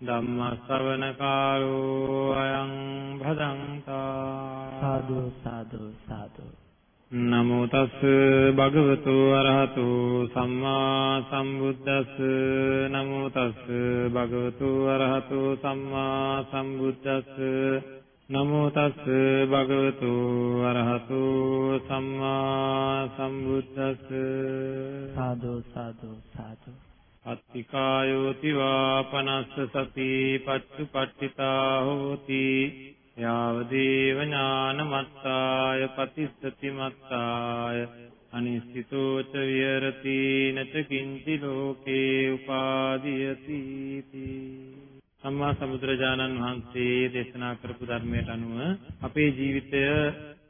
ධම්මස්සවනකාලෝ අයං භදංතා සාදු සාදු සාදු। නමෝ තස් භගවතු අරහතු සම්මා සම්බුද්දස්ස නමෝ තස් භගවතු අරහතු සම්මා සම්බුද්දස්ස නමෝ තස් භගවතු අරහතු සම්මා සම්බුද්දස්ස සාදු සාදු සාදු අත්තිකායෝති වාපනස්ස සති පච්චුපට්ඨිතා හෝති යාවදේව ඥානමත්තාය පතිස්සති මත්තාය අනිස්සිතෝ ච විහෙරති නච කිංචි ලෝකේ උපාදීයති සම්මා සම්බුදුරජාණන් වහන්සේ දේශනා කරපු ධර්මයට අනුව අපේ ජීවිතය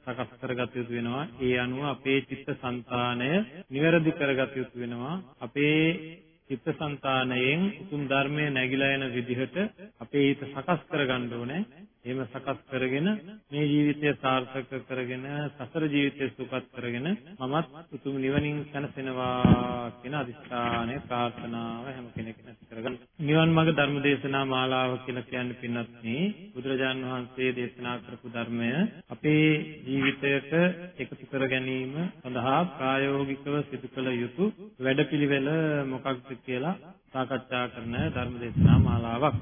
සකස් කරගත යුතු වෙනවා. ඒ අනුව අපේ චිත්තසංතානය නිවැරදි කරගත යුතු වෙනවා. අපේ චිත්තසංතානයෙන් උතුම් ධර්මය නැగిලා යන විදිහට අපේ හිත සකස් කරගන්න ඕනේ. එහෙම සකස් කරගෙන මේ ජීවිතය සාර්ථක කරගෙන සසර ජීවිතය සුවපත් කරගෙන මමත් උතුම් නිවනින් සැනසෙනවා කියන අදිස්ථානය ප්‍රාර්ථනාව හැම කෙනෙක්ම ඇති කරගන්න. නිවන් මාර්ග ධර්ම දේශනා මාලාව කියලා කියන්නේ පින්වත්නි බුදුරජාන් වහන්සේ දේශනා කරපු ධර්මය අපේ ජීවිතයට එකතු කර ගැනීම සඳහා ප්‍රායෝගිකව සිදු කළ යුතු වැඩපිළිවෙල මොකක්ද කියලා සාකච්ඡා කරන ධර්ම දේශනා මාලාවක්.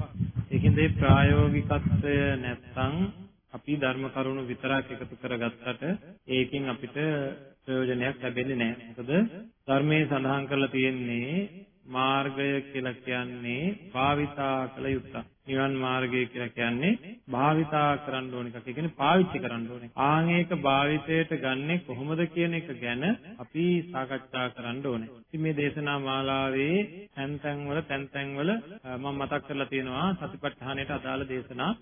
ඒකෙන්ද මේ ප්‍රායෝගිකත්වය නැත්නම් අපි ධර්ම කරුණු විතරක් එකතු කරගත්තට ඒකෙන් අපිට ප්‍රයෝජනයක් ලැබෙන්නේ නැහැ. මොකද ධර්මයේ සඳහන් කරලා තියෙන්නේ මාර්ගය කියලා කියන්නේ භාවිතා කළ යුත්තක්. නිවන් මාර්ගය කියලා කියන්නේ භාවිතා කරන්න ඕන එකක්. ඒ කියන්නේ පාවිච්චි කරන්න ඕන එක. ආන් ඒක භාවිතයට ගන්නෙ කොහොමද කියන එක ගැන අපි සාකච්ඡා කරන්න ඕනේ. ඉතින් මේ දේශනා මාලාවේ තැන් තැන් වල තැන් තැන් වල මම මතක් කරලා තියෙනවා සතිපට්ඨානයට අදාළ දේශනා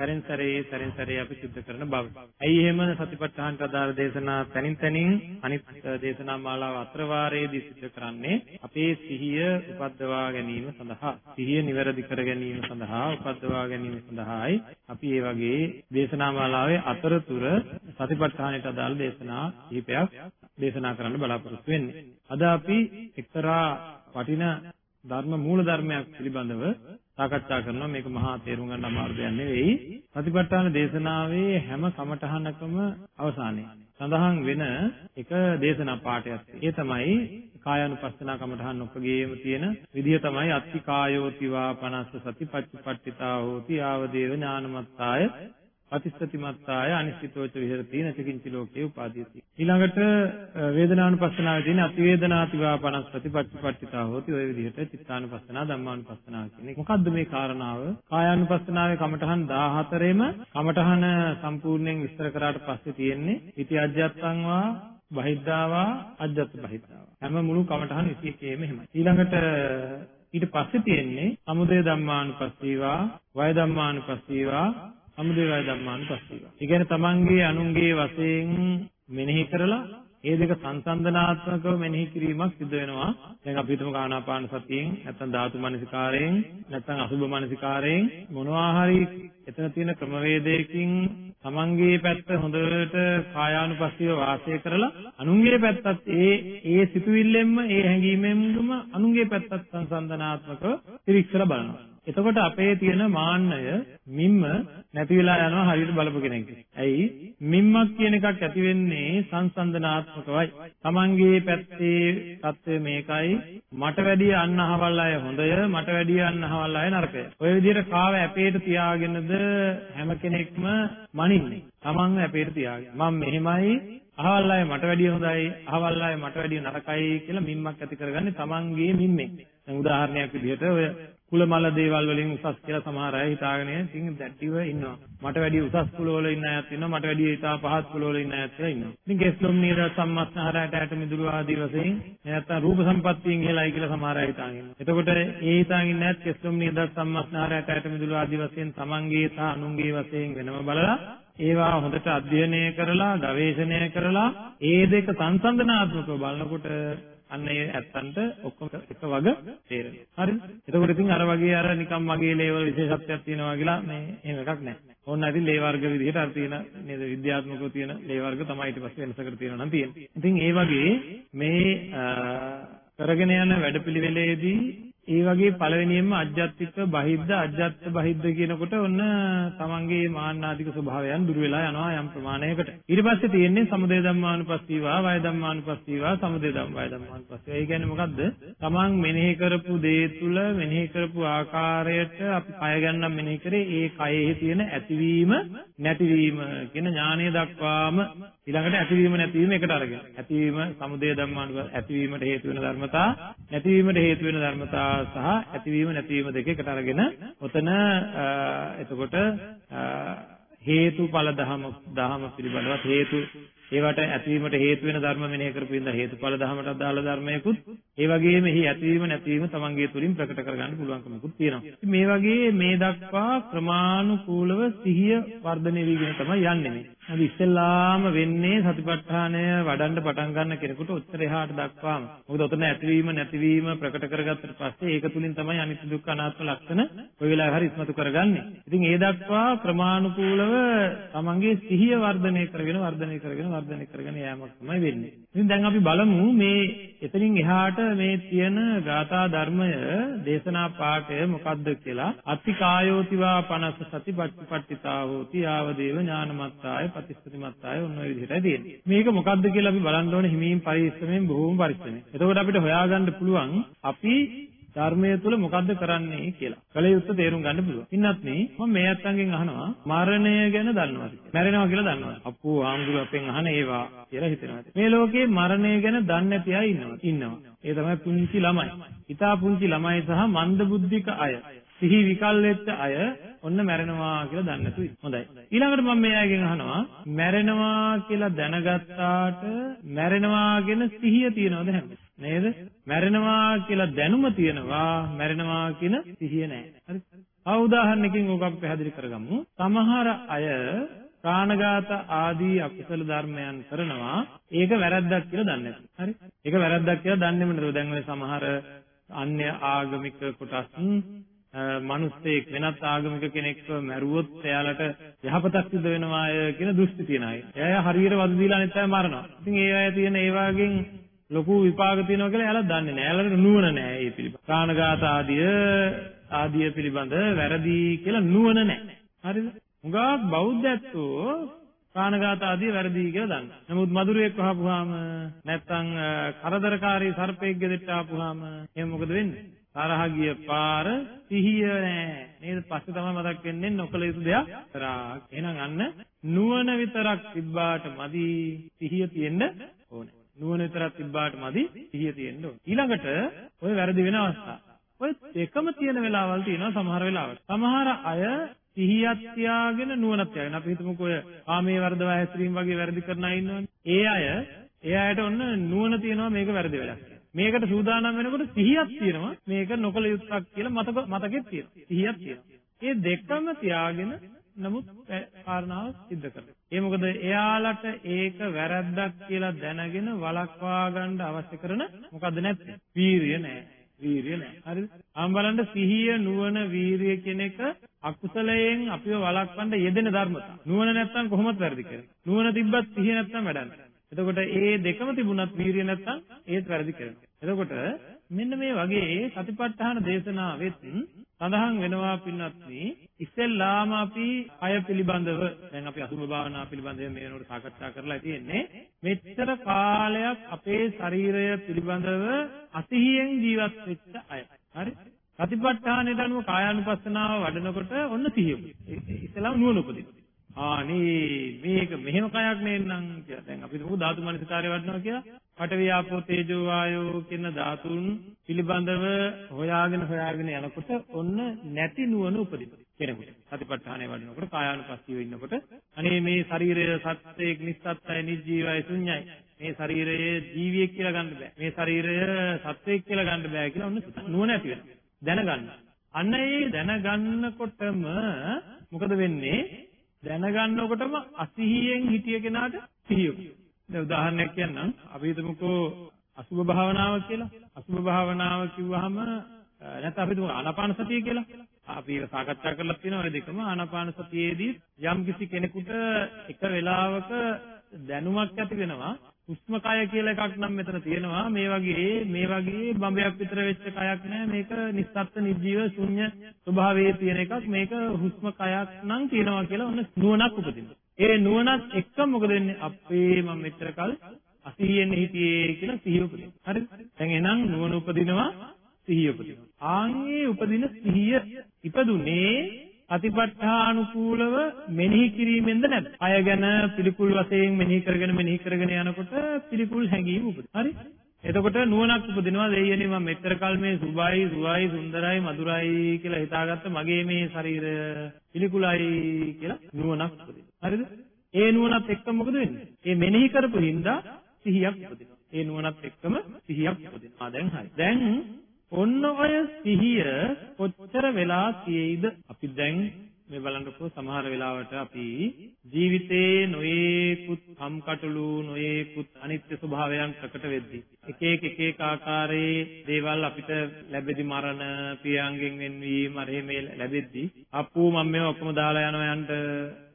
සැරින් සැරේ සැරින් සැරේ අපි සිද්ධ කරන බව. ඇයි එහෙම සතිපට්ඨානට අදාළ දේශනා තනින් තනින් අනිත් දේශනා මාලාව අතර වාරයේදී සිද්ධ කරන්නේ අපේ සිහිය උපද්දවා ගැනීම සඳහා සිහිය නිවැරදි කර ගැනීම සඳහා උපද්දවා ගැනීම සඳහායි අපි මේ වගේ දේශනා මාලාවේ අතරතුර සතිපට්ඨානයට අදාළ දේශනා කිහිපයක් දේශනා කරන්න බලාපොරොත්තු වෙන්නේ. අද අපි එක්තරා වටින ධර්ම මූල ධර්මයක් පිළිබඳව සාකච්ඡා කරනවා. මේක මහා තේරුම් ගන්න අමාරු දෙයක් නෙවෙයි. සතිපට්ඨාන දේශනාවේ හැම කමඨහනකම අවසානයේ සඳහන් වෙන එක දේශනා පාඩයක් ඒ තමයි කායानुපස්සනා කමඨහන් ඔක්කගේම තියෙන විදිය තමයි අත්ති කායෝතිවා 50 සතිපට්ඨිතා හෝති ආවදේව ඥානමත්තාය අතිස්සතිමත්තාය අනිශ්චිතෝච විහෙරති නචකින්චි ලෝකේ උපාදීති. ඊළඟට වේදනානුපස්සනාවේ තියෙන අතිවේදනාතිවා 50 ප්‍රතිපත්තිපත්තිතා හොති. ඔය විදිහට චිත්තානුපස්සනා ධම්මානුපස්සනා කියන්නේ මොකද්ද මේ කාරණාව? කායානුපස්සනාවේ කමඨහන් 14ෙම කමඨහන සම්පූර්ණයෙන් විස්තර කරාට පස්සේ තියෙන්නේ ඉති අජ්ජත්තං වා බහිද්ධාවා අජ්ජත් බහිද්ධාවා. හැම මුළු කමඨහන් 21ෙම එහෙමයි. ඊළඟට ඊට පස්සේ තියෙන්නේ සමුදය ධම්මානුපස්සීවා වය ධම්මානුපස්සීවා සමුදේවය ධම්මානුපස්සීව. ඒ කියන්නේ තමන්ගේ අනුන්ගේ වශයෙන් මෙනෙහි කරලා ඒ දෙක සංසන්දනාත්මකව මෙනෙහි කිරීමක් සිදු වෙනවා. දැන් අපි හිතමු ආනාපාන සතියෙන් නැත්නම් ධාතු මනසිකාරයෙන් නැත්නම් අසුභ මනසිකාරයෙන් මොනවා හරි එතන තියෙන ක්‍රමවේදයකින් තමන්ගේ පැත්ත හොඳට කායානුපස්සීව වාසය කරලා අනුන්ගේ පැත්තත් ඒ ඒ සිතුවිල්ලෙන්ම ඒ හැඟීමෙන්ම අනුන්ගේ පැත්තත් සංසන්දනාත්මකව පිරික්සලා බලනවා. එතකොට අපේ තියෙන මාන්නය මිම්ම නැති වෙලා යනවා හරියට බලපු කෙනෙක්ගේ. ඇයි? මිම්මක් කියන එකක් ඇති වෙන්නේ සංසන්දනාත්මකවයි. Tamange පැත්තේ தත්ත්වය මේකයි. මට වැඩිය අන්නහවල් අය හොඳය, මට වැඩිය අන්නහවල් අය නරකය. ඔය විදිහට කාව ඇපේට තියාගෙනද හැම කෙනෙක්ම මනින්නේ. Tamanව ඇපේට තියාගෙන. මම මෙහෙමයි අහවල් අය මට වැඩිය හොඳයි අහවල් අය මට වැඩිය නරකයි කියලා මිම්මක් ඇති කරගන්නේ Tamanගේ මිම්මෙන්. දැන් උදාහරණයක් විදිහට ඔය කුල මල දේවල් වලින් උසස් කියලා සමහර අය හිතාගෙන ඉතින් දැට්ටිව ඉන්නවා. මට වැඩිය උසස් කුල වල ඉන්න අයත් ඉන්නවා. මට වැඩිය ඉතා පහත් කුල වල ඉන්න අයත් ඉන්නවා. ඉතින් කෙස්ලොම් නීර සම්මස්නහරයට ඇට මිදුළු ආදී වශයෙන් නැත්නම් රූප සම්පත්තියෙන් ඉහළයි කියලා සමහර අය හිතාගෙන ඉන්නවා. එතකොට ඒ හිතාගෙන ඉන්නේ නැත් කෙස්ලොම් නීර සම්මස්නහරයට ඇට මිදුළු ආදී වශයෙන් තමන්ගේ සහ අනුන්ගේ වශයෙන් වෙනම බලලා ඒවා හොඳට අධ්‍යයනය කරලා ගවේෂණය කරලා ඒ දෙක සංසන්දනාත්මකව බලනකොට අන්න ඒ ඇත්තන්ට ඔක්කොම එක වග තේරෙනවා. හරිද? එතකොට ඉතින් අර වගේ අර නිකම් මගේ ලේවල් විශේෂත්වයක් තියෙනවා කියලා මේ එහෙම එකක් නැහැ. ඕන්න ඉතින් ලේ වර්ග විදිහට අර තියෙන නේද විද්‍යාත්මකව තියෙන ලේ වර්ග තමයි ඊට පස්සේ වෙනසකට තියෙනවා නම් තියෙන්නේ. ඉතින් ඒ වගේ මේ කරගෙන යන වැඩපිළිවෙලේදී ඒ වගේ පළවෙනියෙන්ම අජ්ජත්තික බහිද්ද අජ්ජත් බහිද්ද කියනකොට ඔන්න තමන්ගේ මාන්නාධික ස්වභාවයන් දුර වෙලා යනවා යම් ප්‍රමාණයකට. ඊට පස්සේ තියෙන්නේ සමුදය ධම්මානුපස්සීවා වය ධම්මානුපස්සීවා සමුදය ධම් වය ධම්මානුපස්සීවා. ඒ කියන්නේ මොකද්ද? තමන් මෙනෙහි කරපු දේ තුල මෙනෙහි කරපු ආකාරයට අපි කය ගන්නම් මෙනෙහි කරේ ඒ කයෙහි තියෙන ඇතිවීම නැතිවීම කියන ඥානය දක්වාම ඊළඟට ඇතිවීම නැතිවීම එකට අරගෙන ඇතිවීම සමුදය ධම්මානුපස්සීවා ඇතිවීමට හේතු වෙන ධර්මතා නැතිවීමට හේතු වෙන ධර්මතා සහ ඇතිවීම නැතිවීම දෙක එකට අරගෙන ඔතන එතකොට හේතුඵල දහම දහම පිළිබඳව හේතු ඒවට ඇතිවීමට හේතු වෙන ධර්ම මෙනෙහි කරපු ඉඳ හේතුඵල ධහමට අදාළ ධර්මයකුත් ඒ වගේම එහි ඇතිවීම නැතිවීම තමන්ගේ තුලින් ප්‍රකට කරගන්න පුළුවන්කමකුත් තියෙනවා. මේ වගේ මේ දක්වා ක්‍රමානුකූලව සිහිය වර්ධනය වීගෙන තමයි යන්නේ මේ. අපි ඉස්සෙල්ලාම වෙන්නේ සතිපට්ඨානය වඩන්න පටන් ගන්න කෙනෙකුට උත්තර එහාට දක්වාම. මොකද උතන ඇතිවීම නැතිවීම ප්‍රකට කරගත්තට පස්සේ ඒක තුලින් තමයි අනිත්‍ය දුක්ඛ අනාත්ම ලක්ෂණ ඔය වෙලාවේ හරි ඉස්මතු කරගන්නේ. ඉතින් ඒ දක්වා ක්‍රමානුකූලව තමන්ගේ සිහිය වර්ධනය කරගෙන වර්ධනය කරගෙන වර්ධනය කරගෙන යෑමක් තමයි වෙන්නේ. ඉතින් දැන් අපි බලමු මේ එතනින් එහාට මේ තියෙන ගාථා ධර්මය දේශනා පාඨය මොකක්ද කියලා. අත්ති කායෝතිවා 50 සති පට්ටිපට්ඨිතා හෝති ආව දේව ඥානමත්තාය ප්‍රතිස්පතිමත්තාය ඔන්න ඔය විදිහටයි තියෙන්නේ. මේක මොකක්ද කියලා අපි බලන්න ඕනේ හිමීන් පරිස්සමෙන් බොහෝම පරිස්සමෙන්. එතකොට අපිට හොයාගන්න පුළුවන් අපි ධර්මය තුල මොකද්ද කරන්නේ කියලා. කල යුත්තේ තේරුම් ගන්න පුළුවන්. ඉන්නත් මේ මම මේ අත්තන්ගෙන් අහනවා මරණය ගැන දන්නවද කියලා. මැරෙනවා කියලා දන්නවද? අප්පෝ ආම්දුර අපෙන් අහන ඒවා කියලා හිතනවා. මේ ලෝකේ මරණය ගැන දන්නේ නැති අය ඉන්නවා. ඉන්නවා. ඒ තමයි පුංචි ළමයි. ඊටා පුංචි ළමයි සහ මන්දබුද්ධික අය. සිහි විකල් වෙච්ච අය ඔන්න මැරෙනවා කියලා දන්නේ නැතු හොඳයි. ඊළඟට මම මේ අයගෙන් අහනවා මැරෙනවා කියලා දැනගත්තාට මැරෙනවා කියන සිහිය තියනවද හැම නේද? මැරෙනවා කියලා දැනුම තියෙනවා මැරෙනවා කියන සිහිය නැහැ. හරි? ආ උදාහරණකින් ඕක අපි පැහැදිලි කරගමු. සමහර අය ප්‍රාණඝාත ආදී අකුසල ධර්මයන් කරනවා ඒක වැරද්දක් කියලා දන්නේ නැහැ. හරි? ඒක වැරද්දක් කියලා දන්නේම නේද? දැන් ඔය සමහර අන්‍ය ආගමික කොටස් මනුස්සයෙක් වෙනත් ආගමික කෙනෙක්ව මැරුවොත් එයාලට යහපතක් සිද්ධ වෙනවාය කියන දෘෂ්ටි තියන අය. එයා හරියට වද දීලා අනිත් අය මරනවා. ඉතින් ඒ අය තියෙන ඒ වගේන් ලොකු විපාක තියෙනවා කියලා එයාලා දන්නේ නැහැ. එයාලට නුවණ නැහැ ඒ පිළිබඳ. ප්‍රාණඝාත ආදිය ආදිය පිළිබඳ වැරදි කියලා නුවණ නැහැ. හරිද? හුඟක් බෞද්ධත්වෝ ප්‍රාණඝාත ආදී වැරදි කියලා දන්නවා. නමුත් මధుරයක් වහපුවාම නැත්තම් කරදරකාරී සර්පෙක් ගෙදෙට්ට ආපුවාම එහෙනම් මොකද වෙන්නේ? තරහ ගිය පාර සිහිය නැහැ. නේද? පස්සේ තමයි මතක් වෙන්නේ නොකල යුතු දෙයක් කරා. එහෙනම් අන්න නුවණ විතරක් තිබ්බාට මදි සිහිය තියෙන්න ඕනේ. නුවණ විතරක් තිබ්බාට මදි සිහිය තියෙන්න ඕනේ. ඊළඟට ඔය වැරදි වෙන අවස්ථා. ඔය දෙකම තියෙන වෙලාවල් තියෙනවා සමහර වෙලාවට. සමහර අය සිහියක් තියාගෙන නුවණක් තියාගෙන අපි හිතමුකෝ ඔය කාමයේ වර්ධව හැසිරීම වගේ වැරදි කරන අය ඉන්නවනේ. ඒ අය ඒ අයට ඔන්න නුවණ තියෙනවා මේක වැරදි වැඩක්. මේකට සූදානම් වෙනකොට සිහියක් තියෙනවා මේක නොකල යුත්තක් කියලා මතක මතකෙත් තියෙනවා. සිහියක් තියෙනවා. මේ දෙකම තියාගෙන නමුත් කාරණාව සිද්ධ කරනවා. ඒ මොකද එයාලට ඒක වැරද්දක් කියලා දැනගෙන වළක්වා ගන්න අවශ්‍ය කරන මොකද්ද නැත්තේ? වීරිය නෑ. වීරිය නෑ. හරිද? ආම් බලන්න සිහිය නුවණ වීරිය කියන එක අකුසලයෙන් අපිව වළක්වන්න යෙදෙන ධර්මතා. නුවණ නැත්තම් කොහොමද වැරදි කරන්නේ? නුවණ තිබ්බත් සිහිය නැත්තම් වැඩක් නෑ. එතකොට ඒ දෙකම තිබුණත් වීරිය නැත්තම් ඒත් වැරදි කරනවා. එතකොට මෙන්න මේ වගේ සතිපට්ඨාන දේශනාවෙත් සඳහන් වෙනවා පින්වත්නි ඉස්සෙල්ලාම අපි අය පිළිබඳව දැන් අපි අසුභ භාවනා පිළිබඳව මේ වෙනකොට සාකච්ඡා කරලා තියෙන්නේ මෙච්චර කාලයක් අපේ ශරීරය පිළිබඳව අසිහියෙන් ජීවත් වෙච්ච අය. හරි? සතිපට්ඨානයට අනුව කායානුපස්සනාව වඩනකොට ඔන්න සිහිය. ඉස්සෙල්ලාම නුවණ උපදිනවා. ආනේ මේක මෙහෙම කයක් නෙන්නම් කියලා. දැන් අපි දුමු ධාතු මනසිකාරය වඩනවා කියලා. පඨවි ආපෝ තේජෝ වායෝ කියන ධාතුන් පිළිබඳව හොයාගෙන හොයාගෙන යනකොට ඔන්න නැති නුවණ උපදින කෙනෙකුට. සතිපට්ඨානය වඩනකොට කායානුපස්සීව ඉන්නකොට අනේ මේ ශරීරය සත්‍යයක් නිස්සත්ත්වය නිජීවයි ශුන්‍යයි. මේ ශරීරයේ ජීවියෙක් කියලා ගන්න බෑ. මේ ශරීරය සත්‍යයක් කියලා ගන්න බෑ කියලා ඔන්න නුවණ ඇති වෙනවා. දැනගන්න. අන්න ඒ දැනගන්නකොටම මොකද වෙන්නේ? දැනගන්නකොටම අසිහියෙන් හිටිය කෙනාට සිහිය උපදිනවා. දැන් උදාහරණයක් කියන්නම්. අපි හිතමුකෝ අසුභ භාවනාව කියලා. අසුභ භාවනාව කිව්වහම නැත්නම් අපි තුමු ආනාපාන සතිය කියලා. අපි ඒක සාකච්ඡා කරලා තියෙනවා ඔය දෙකම ආනාපාන සතියේදී යම් කිසි කෙනෙකුට එක වෙලාවක දැනුමක් ඇති වෙනවා හුස්ම කය කියලා එකක් නම් මෙතන තියෙනවා. මේ වගේ මේ වගේ බඹයක් විතර වෙච්ච කයක් නෑ. මේක නිස්සත්ත්ව නිජීව ශුන්‍ය ස්වභාවයේ තියෙන එකක්. මේක හුස්ම කයක් නම් තියෙනවා කියලා ඔන්න නුවණක් උපදිනවා. ඒ නුවණත් එක්ක මොකද වෙන්නේ? අපේ මම මෙච්චර කල් අසිහියෙන් හිටියේ කියලා සිහිය උපදිනවා. හරිද දැන් එහෙනම් නුවණ උපදිනවා සිහිය උපදිනවා. ආන්ගේ උපදින සිහිය ඉපදුනේ අතිපට්ඨානුකූලව මෙනෙහි කිරීමෙන්ද නැද්ද? අය ගැන පිළිකුල් වශයෙන් මෙනෙහි කරගෙන මෙනෙහි කරගෙන යනකොට පිළිකුල් හැඟීම උපදිනවා. හරි? එතකොට නුවණක් උපදිනවා දෙයියනේ මම මෙතර කල් මේ සුභයි සුවයි සුන්දරයි මధుරයි කියලා හිතාගත්ත මගේ මේ ශරීරය පිළිකුලයි කියලා නුවණක් උපදිනවා. හරිද? ඒ නුවණත් එක්ක මොකද වෙන්නේ? ඒ මෙනෙහි කරපු හින්දා සිහියක් උපදිනවා. ඒ නුවණත් එක්කම සිහියක් උපදිනවා. දැන් හරි. දැන් ඔන්න ඔය සිහිය කොච්චර වෙලා තියෙයිද? අපි දැන් මේ බලන්නකෝ සමහර වෙලාවට අපි ජීවිතේ නොයේකුත් කම්කටොළු නොයේකුත් අනිත්‍ය ස්වභාවයන් ප්‍රකට වෙද්දී එක එක එක එක ආකාරයේ දේවල් අපිට ලැබෙදි මරණ පියංගෙන් වෙන්වීම අරේ මේ ලැබෙද්දී අප්පු මම මේ ඔක්කොම දාලා යනවා යන්න.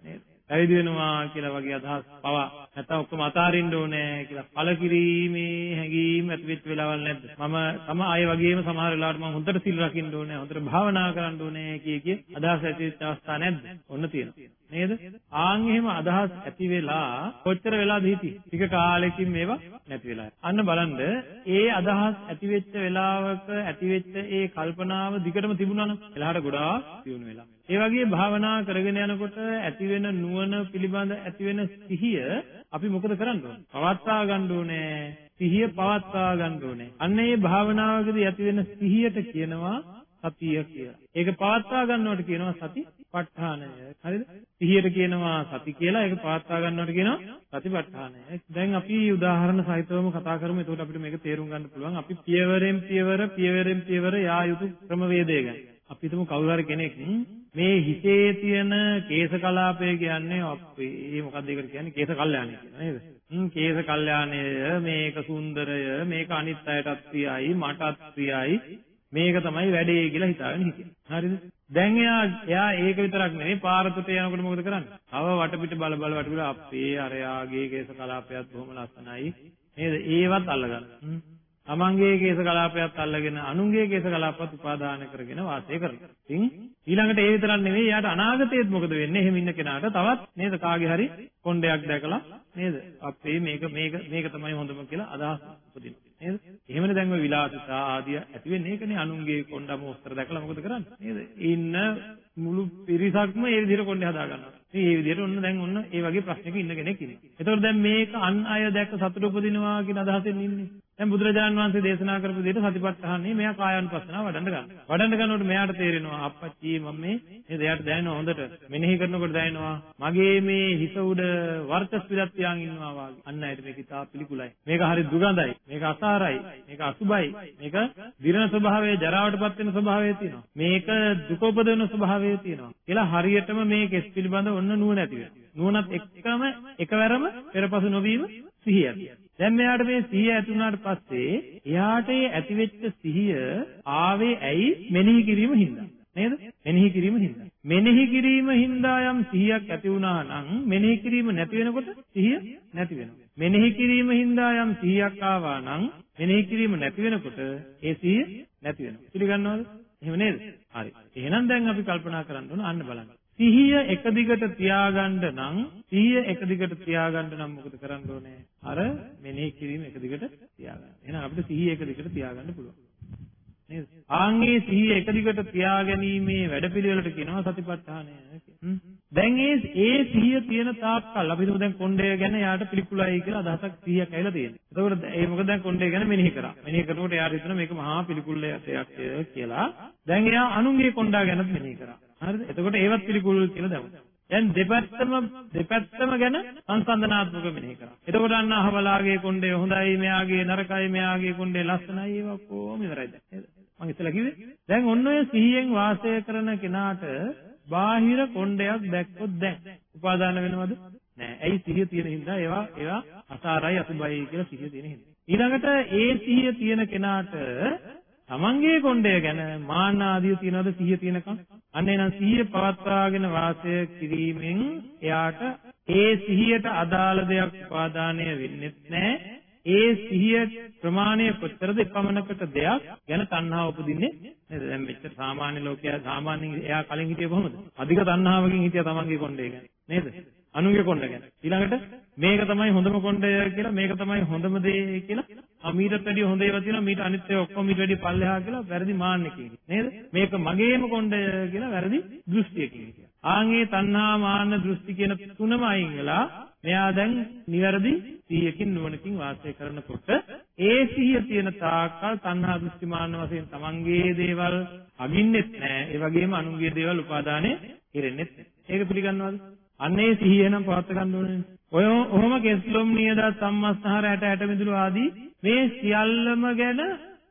නේද? පැවිදි වෙනවා කියලා වගේ අදහස් පවා නැත්නම් ඔක්කොම අතාරින්න ඕනේ කියලා පළ කිරීමේ හැඟීම් ඇති වෙච්ච වෙලාවල් නැද්ද? මම තම අය වගේම සමහර වෙලාවට මම හොඳට සිල් රකින්න ඕනේ හොඳට භාවනා කරන්න ඕනේ කිය කිය අදහස් ඇති වෙච්ච අවස්ථා නැද්ද? ඔන්න තියෙනවා. නේද ආන් එහෙම අදහස් ඇති වෙලා කොච්චර වෙලාද හිටියේ ටික කාලෙකින් මේවා නැති වෙලා අන්න බලන්න ඒ අදහස් ඇති වෙච්ච වෙලාවක ඇති වෙච්ච ඒ කල්පනාව දිගටම තිබුණා නම් එලහට ගොඩාක් දියුණු වෙලා ඒ වගේ භාවනා කරගෙන යනකොට ඇති වෙන නුවණ පිළිබඳ ඇති වෙන සිහිය අපි මොකද කරන්න ඕනේ? පවත්වා ගන්න ඕනේ. සිහිය පවත්වා ගන්න ඕනේ. අන්න ඒ භාවනාවකදී ඇති වෙන සිහියට කියනවා සතිය කියලා. ඒක පවත්වා ගන්නවට කියනවා සති ප ဋ ාණය. හරිද? සිහියට කියනවා සති කියලා. ඒක පවත්වා ගන්නවට කියනවා සතිපට්ඨානය. දැන් අපි උදාහරණ සහිතවම කතා කරමු. එතකොට අපිට මේක තේරුම් ගන්න පුළුවන්. අපි පියවරෙන් පියවර පියවරෙන් පියවර යා යුතු ක්‍රමවේදය ගැන. අපි හිතමු කවුරු හරි කෙනෙක් මේ හිතේ තියෙන කේශ කලාපය කියන්නේ අපේ මොකක්ද ඒකට කියන්නේ කේශ කල්යාණය කියලා නේද? හ්ම් කේශ කල්යාණය මේක සුන්දරය මේක අනිත් අයටත් ප්‍රියයි මටත් ප්‍රියයි මේක තමයි වැඩේ කියලා හිතාගෙන හිටියා. හරිද? දැන් එයා එයා ඒක විතරක් නෙවෙයි පාරතට යනකොට මොකද කරන්නේ? තව වටපිට බල බල වටපිට අපේ අරයාගේ කේශ කලාපයත් බොහොම ලස්සනයි. නේද? ඒවත් අල්ලගන්න. තමන්ගේ කේශ කලාපයත් අල්ලගෙන අනුන්ගේ කේශ කලාපත් උපාදාන කරගෙන වාසය කරනවා. ඉතින් ඊළඟට ඒ විතරක් නෙවෙයි යාට අනාගතයේත් මොකද වෙන්නේ? එහෙම ඉන්න කෙනාට තවත් නේද කාගේ හරි කොණ්ඩයක් දැකලා නේද? අපේ මේක මේක මේක තමයි හොඳම කියලා අදහස් උපදිනවා. නේද? එහෙමනේ දැන් ඔය විලාසිතා ආදිය ඇති වෙන්නේ ඒකනේ අනුන්ගේ කොණ්ඩම ඔස්තර දැකලා මොකද කරන්නේ? නේද? ඉන්න මුළු පිරිසක්ම ඒ විදිහට කොණ්ඩේ හදා ගන්නවා. ඉතින් මේ විදිහට ඔන්න දැන් ඔන්න ඒ වගේ ප්‍රශ්නයක ඉන්න කෙනෙක් ඉන්නේ. එතකොට දැන් මේක අන් අය දැක්ක සතුට උපදිනවා කියන අදහසෙන් ඉන්නේ. දැන් බුදුරජාණන් වහන්සේ දේශනා කරපු විදිහට සතිපට්ඨානෙ මෙයා කායानुපස්සනාව වඩන්න ගන්න. වඩන්න ගන්නකොට මෙයාට තේරෙනවා අප්පච්චි මම මේ නේද එයාට දැනෙනවා හොඳට. මෙනෙහි කරනකොට දැනෙනවා මගේ මේ හිස උඩ වර්චස් විදක් තියාගෙන ඉන්නවා වගේ. අන්න ඇයිද මේක ඉතා පිළිකුලයි. මේක හරි දුගඳයි. මේක අසාරයි. මේක අසුබයි. මේක දිරණ ස්වභාවයේ ජරාවටපත් වෙන ස්වභාවය තියෙනවා. මේක දුක උපදවන ස්වභාවය තියෙනවා. කියලා හරියටම මේ කෙස් පිළිබඳ ඔන්න නුවණ ඇති වෙනවා. නුවණත් එක්කම එකවරම පෙරපසු නොවීම සිහිය ඇති. දැන් මෙයාට මේ සිහිය ඇති වුණාට පස්සේ එයාට ඒ ඇතිවෙච්ච සිහිය ආවේ ඇයි මෙනෙහි කිරීම හින්දා. නේද? මෙනෙහි කිරීම හින්දා. මෙනෙහි කිරීම හින්දා යම් සිහියක් ඇති වුණා නම් මෙනෙහි කිරීම නැති වෙනකොට සිහිය නැති වෙනවා. මෙනෙහි කිරීම හින්දා යම් සිහියක් ආවා නම් මෙනෙහි කිරීම නැති වෙනකොට ඒ සිහිය නැති වෙනවා. පිළිගන්නවද? එහෙම නේද? හරි. එහෙනම් දැන් අපි කල්පනා කරන්න ඕන අන්න බලන්න. සිහිය එක දිගට තියාගන්න නම් සිහිය එක දිගට තියාගන්න නම් මොකද කරන්න ඕනේ? අර මෙනෙහි කිරීම එක දිගට තියාගන්න. එහෙනම් අපිට සිහිය එක දිගට තියාගන්න පුළුවන්. නේද? ආන්ගේ සිහිය එක දිගට තියාගැනීමේ වැඩපිළිවෙලට කියනවා සතිපට්ඨානය කියලා. දැන් ඒ ඒ සිහිය තියෙන තාක්කල් අපි හිතමු දැන් කොණ්ඩය ගැන යාට පිළිකුලයි කියලා අදහසක් සිහියක් ඇවිල්ලා තියෙනවා. එතකොට ඒ මොකද දැන් කොණ්ඩය ගැන මෙනෙහි කරා. මෙනෙහි කරනකොට එයාට හිතෙනවා මේක මහා පිළිකුල්ලයක් කියලා. දැන් එයා අනුන්ගේ කොණ්ඩා ගැනත් මෙනෙහි කරා. හරිද? එතකොට ඒවත් පිළිකුල් කියලා දැම්මා. දැන් දෙපැත්තම දෙපැත්තම ගැන සංසන්දනාත්මක මෙනෙහි කරා. එතකොට අන්න අහවලාගේ කොණ්ඩේ හොඳයි, මෙයාගේ නරකයි, මෙයාගේ කොණ්ඩේ ලස්සනයි ඒවා කොහොම ඉවරයි දැන්. මම ඉතලා කිව්වේ. දැන් ඔන්න ඔය සිහියෙන් වාසය කරන කෙනාට බාහිර කොණ්ඩයක් දැක්කොත් දැන් උපාදාන වෙනවද? නෑ. ඇයි සිහිය තියෙන හින්දා ඒවා ඒවා අසාරයි අසුබයි කියලා සිහිය තියෙන හින්දා. ඊළඟට ඒ සිහිය තියෙන කෙනාට තමන්ගේ කොණ්ඩය ගැන මාන්න ආදිය තියනවද සිහිය තියෙනකම්? අන්න එනම් සිහිය පවත්වාගෙන වාසය කිරීමෙන් එයාට ඒ සිහියට අදාළ දෙයක් උපාදානය වෙන්නේ නැහැ. ඒ සිහිය ප්‍රමාණය කොතරද එපමණකට දෙයක් ගැන තණ්හාව උපදින්නේ නේද? දැන් මෙච්චර සාමාන්‍ය ලෝකයා සාමාන්‍යයෙන් එයා කලින් හිටියේ කොහොමද? අධික තණ්හාවකින් හිටියා තමන්ගේ කොණ්ඩේ ගැන නේද? අනුන්ගේ කොණ්ඩ ගැන. ඊළඟට මේක තමයි හොඳම කොණ්ඩය කියලා මේක තමයි හොඳම දේ කියලා මීටත් වැඩිය හොඳ ඒවා තියෙනවා මීට අනිත් ඒවා ඔක්කොම මීට වැඩිය පල්ලෙහා කියලා වැරදි මාන්නකින් නේද? මේක මගේම කොණ්ඩය කියලා වැරදි දෘෂ්ටියකින් ආන්ගේ තණ්හා මාන්න දෘෂ්ටි කියන තුනම අයින් වෙලා මෙයා දැන් නිවැරදි සිහියකින් නුවණකින් වාසය කරනකොට ඒ සිහිය තියෙන තාක්කල් තණ්හා දෘෂ්ටි මාන්න වශයෙන් තමන්ගේ දේවල් අගින්නෙත් නැහැ ඒ වගේම අනුන්ගේ දේවල් උපාදානෙ කෙරෙන්නෙත් නැහැ ඒක පිළිගන්නවද? අන්නේ සිහිය නම් පවත් ගන්න ඕනේ. ඔය ඔහොම කෙස්ලොම් නියද සම්මස්නහර ඇට ඇට මිදුළු ආදී මේ සියල්ලම ගැන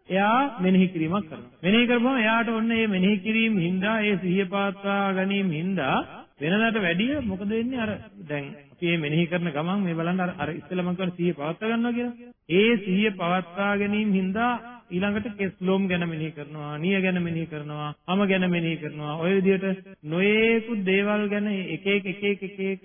එයා මෙනෙහි කිරීමක් කරනවා. මෙනෙහි කරපුවම එයාට ඔන්න මේ මෙනෙහි කිරීම හින්දා ඒ සිහිය පවත්වා ගැනීම හින්දා වෙනදාට වැඩිය මොකද වෙන්නේ අර දැන් අපි මේ මෙනෙහි කරන ගමන් මේ බලන්න අර අර ඉස්සෙල්ලා මම කියන සිහිය පවත්වා ගන්නවා කියලා. ඒ සිහිය පවත්වා ගැනීම හින්දා ඊළඟට කෙස්ලොම් ගැන මෙනෙහි කරනවා, නිය ගැන මෙනෙහි කරනවා, අම ගැන මෙනෙහි කරනවා. ඔය විදිහට නොයේකුත් දේවල් ගැන එක එක එක එක එක එක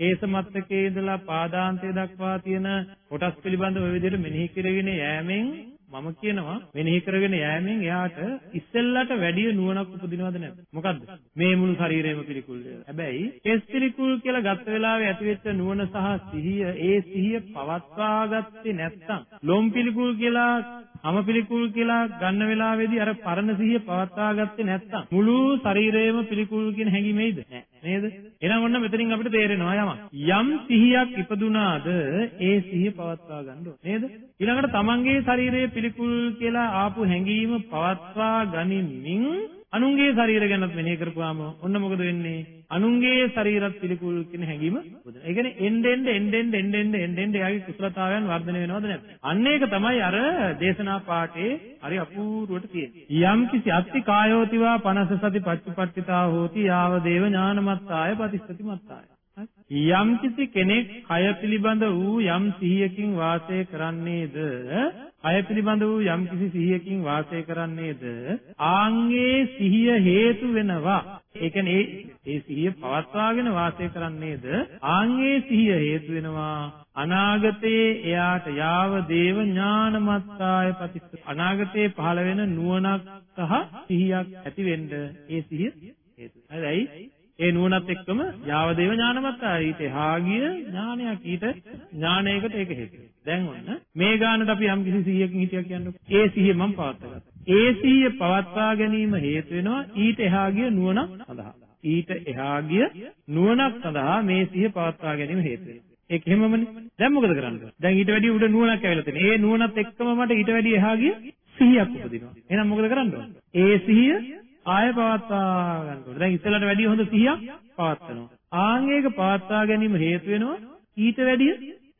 ඒසමත්තකේ ඉඳලා පාදාන්තය දක්වා තියෙන කොටස් පිළිබඳව ඔය විදිහට මෙනෙහි කරගෙන යෑමෙන් මම කියනවා මෙනෙහි කරගෙන යෑමෙන් එයාට ඉස්සෙල්ලට වැඩිය නුවණක් උපදිනවද නැද්ද? මොකද්ද? මේ මුළු ශරීරයම පිළිකුල් වෙලා. හැබැයි කෙස් පිළිකුල් කියලා ගත්ත වෙලාවේ ඇතිවෙච්ච නුවණ සහ සිහිය ඒ සිහිය පවත්වා ගත්තේ නැත්නම් ලොම් පිළිකුල් කියලා අම පිළිකුල් කියලා ගන්න වෙලාවේදී අර පරණ සිහිය පවත්වා ගත්තේ නැත්නම් මුළු ශරීරයම පිළිකුල් කියන හැඟීම එයිද? නේද? එහෙනම් ඔන්න මෙතනින් අපිට තේරෙනවා යමක්. යම් සිහියක් ඉපදුනාද ඒ සිහිය පවත්වා ගන්න ඕනේ. නේද? ඊළඟට තමන්ගේ ශරීරයේ පිළිකුල් කියලා ආපු හැඟීම පවත්වා ගනිමින් අනුන්ගේ ශරීර ගැනත් මෙනෙහි කරපුවාම ඔන්න මොකද වෙන්නේ? අනුන්ගේ ශරීරත් පිළිකුල් කියන හැඟීම උපදිනවා. ඒ කියන්නේ එන්නෙන් එන්නෙන් එන්නෙන් එන්නෙන් එයාගේ කුසලතාවයන් වර්ධනය වෙනවද නැද්ද? අන්න ඒක තමයි අර දේශනා පාඨයේ හරි අපූර්වට තියෙන්නේ. යම් කිසි අත්ති කායෝතිවා පනස සති පච්චපට්ඨිතා හෝති යාව දේව ඥානමත්තාය පතිස්සති මත්තාය. යම් කිසි කෙනෙක් කය පිළිබඳ වූ යම් සිහියකින් වාසය කරන්නේද කය පිළිබඳ වූ යම් කිසි සිහියකින් වාසය කරන්නේද ආන්ගේ සිහිය හේතු වෙනවා ඒ කියන්නේ ඒ සිහිය පවත්වාගෙන වාසය කරන්නේද ආන්ගේ සිහිය හේතු වෙනවා අනාගතයේ එයාට යාව දේව ඥානමත්තාය ප්‍රතිස්ස අනාගතයේ පහළ වෙන නුවණක් සහ සිහියක් ඇති වෙන්න ඒ සිහිය හේතු. හරියි ඒ නුවණත් එක්කම යාව දේව ඥානමත්තාය ඊට එහා ගිය ඥානයක් ඊට ඥානයකට ඒක හේතු. දැන් ඔන්න මේ ගානට අපි යම් කිසි සිහියකින් හිටියා කියන්නේ ඒ සිහිය මම පවත්වාගත්තා. ඒ සිහිය පවත්වා ගැනීම හේතු වෙනවා ඊට එහා ගිය නුවණක් සඳහා. ඊට එහා ගිය නුවණක් සඳහා මේ සිහිය පවත්වා ගැනීම හේතු වෙනවා. ඒක එහෙමමනේ. දැන් මොකද කරන්නේ? දැන් ඊට වැඩි උඩ නුවණක් ඇවිල්ලා තියෙනවා. ඒ නුවණත් එක්කම මට ඊට වැඩි එහා ගිය සිහියක් උපදිනවා. එහෙනම් මොකද කරන්න ඕන? ඒ සිහිය ආය පවත්වා ගන්න ඕනේ. දැන් ඉස්සෙල්ලට වැඩිය හොඳ සිහියක් පවත්වනවා. ආංගික පවත්වා ගැනීම හේතු වෙනවා ඊට වැඩිය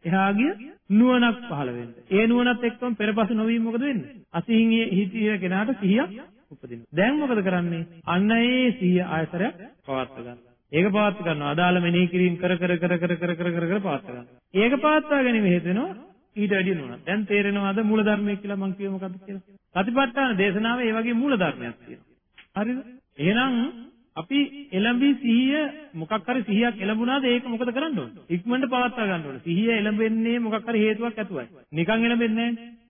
එහා ගිය නුවණක් පහළ වෙන්න. ඒ නුවණත් එක්කම පෙරපස නොවි මොකද වෙන්නේ? අසිහින් හිතිය කෙනාට සිහියක් උපදිනවා. දැන් මොකද කරන්නේ? අන්න ඒ සිහිය ආයතරයක් පවත්වා ගන්න. ඒක පවත්වා ගන්නවා. අදාළ මෙනෙහි කිරීම කර කර කර කර කර කර කර කර පවත්වා ගන්නවා. ඒක පවත්වා ගැනීම හේතු වෙනවා ඊට වැඩිය නුවණ. දැන් තේරෙනවද මූල ධර්මය කියලා මම කිව්වේ මොකද්ද කියලා? සතිපට්ඨාන දේශනාවේ ඒ වගේ මූල ධර්මයක් තියෙනවා. හරිද? එහෙනම් අපි එළඹි සිහිය මොකක් හරි සිහියක් එළඹුණාද ඒක මොකද කරන්න ඕන? ඉක්මනට පවත්වා ගන්න ඕන. සිහිය එළඹෙන්නේ මොකක් හරි හේතුවක් ඇතුවයි. නිකන් එළඹෙන්නේ